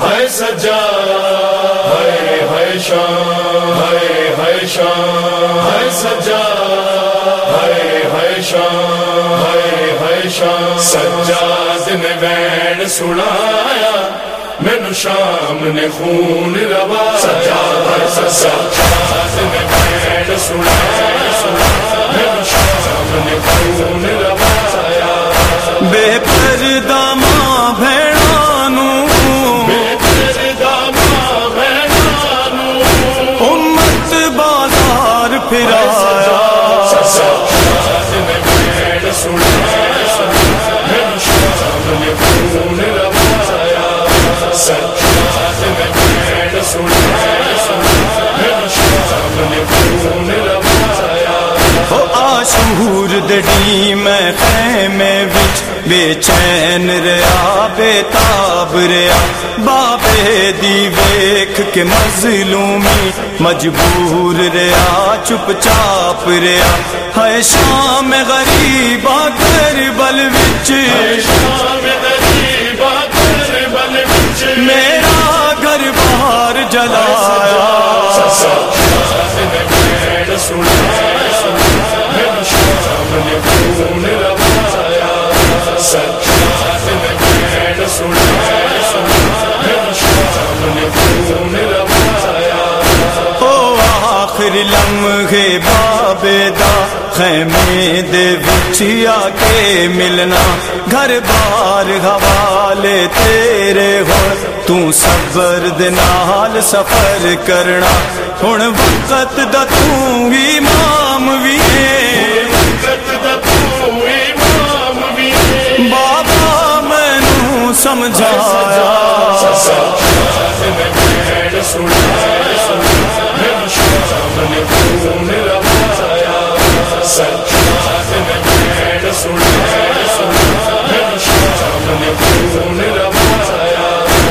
ہے سجا ہے ہے شام ہے ہے شام ہے سجا ہے ہے شام ہے ہے شام سجاد نے وین سنایا مینو شام نے خون روا۔ سجا ہے سجاد نے وین سنایا۔ دڑی میں خیمے وچ بے چین ریا بے تاب ریا بابے دی ویکھ کے مظلومی مجبور ریا چپ چاپ ریا ہے شام غریبا کربل وچ۔ آخر لمحے بابے دا خیمے دے وچ آ کے ملنا۔ گھر بار حوالے تیرے ہو تو صبر دے نال سفر کرنا۔ ہن وقت دا تو امام وی ہے۔ وقت دا تو امام بھی ہے۔ بابا مینوں سمجھایا۔ سجاد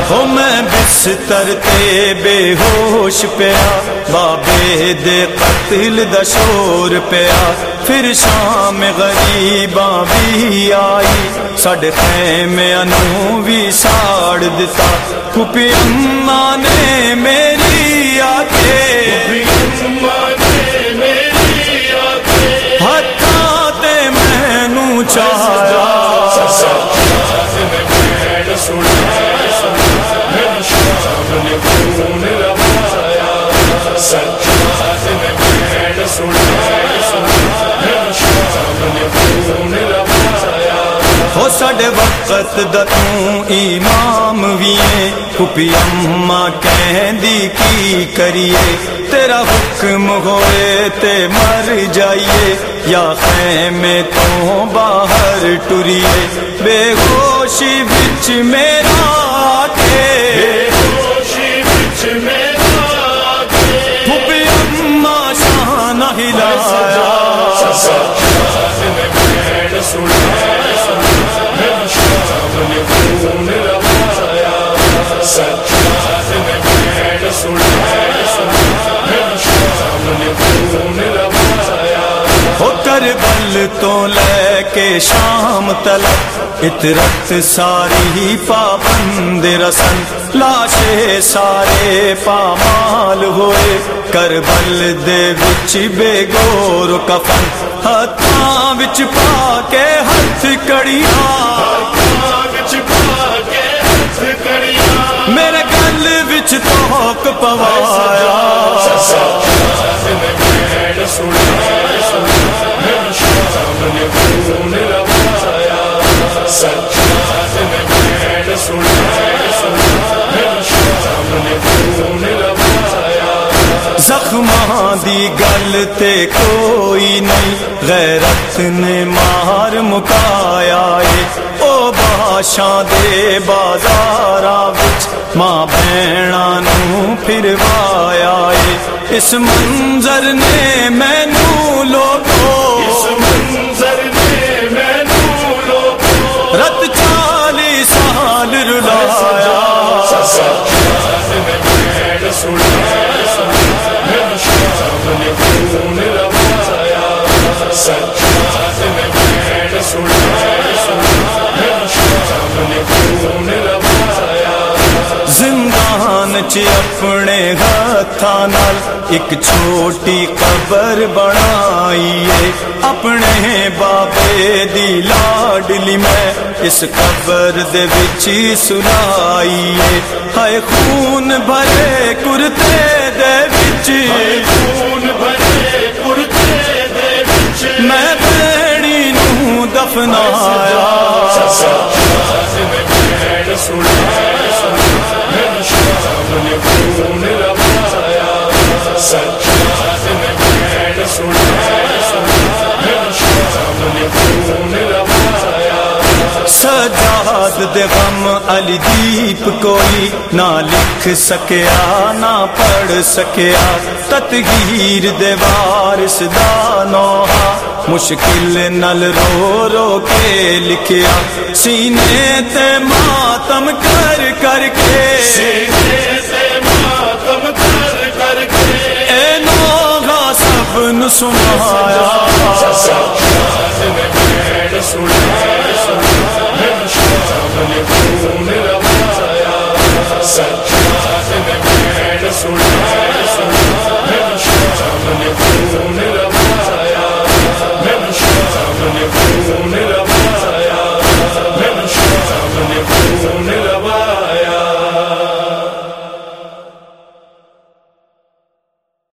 ہو میں بستر تے بے ہوش پیا بابے دے قتل دا شور پیا پھر شام غریباں بھی آئی، ساڈے خیمے انو بھی ساڑ دتا پھپھی اماں نے میری آ کے ہو وقت دا توں امام ویے پھپھی اماں کہندی کی کریے۔ تیرا حکم ہوئے تے مر جائیے۔ یا خیمے تو باہر ٹریے۔ بے ہوشی وچ میرا آکے خوشی بچ میرا کے پھپھی اماں شان ہلایا۔ تو لے کے شام تلک اطرت ساری پابند رسن، لاشے سارے پامال ہوئے، کربل دے وچ بے گور کفن، ہتھاں وچ پا کے ہتھ کڑیاں۔ بچ پا کے ہاتھ کڑیاں میرے گل وچ توک پوایا۔ زخماں دی گل تے کوئی نہیں۔ غیرت نے مار مکایا اے۔ او بادشاہ دے بازاراں وچ ماں بہناں نو پھروایا اے۔ اس منظر نے مینوں لوگ اپنے ہاتھاں نال ایک چھوٹی قبر بنائیے اپنے بابے دی لاڈلی میں اس قبر دے وچ سنائیے ہائے خون بھرے کرتے دے وچ نے سجاد نے بھیڑ سنایا میں شام نے سجاد دے غم علی دیپ کوئی نہ لکھ سکیا، نہ پڑھ سکیا۔ تطہیر دے وارث دا نوحہ، مشکل نل رو رو کے لکھیا۔ سینے تے ماتم کر کر کے۔ سینے سے سنایا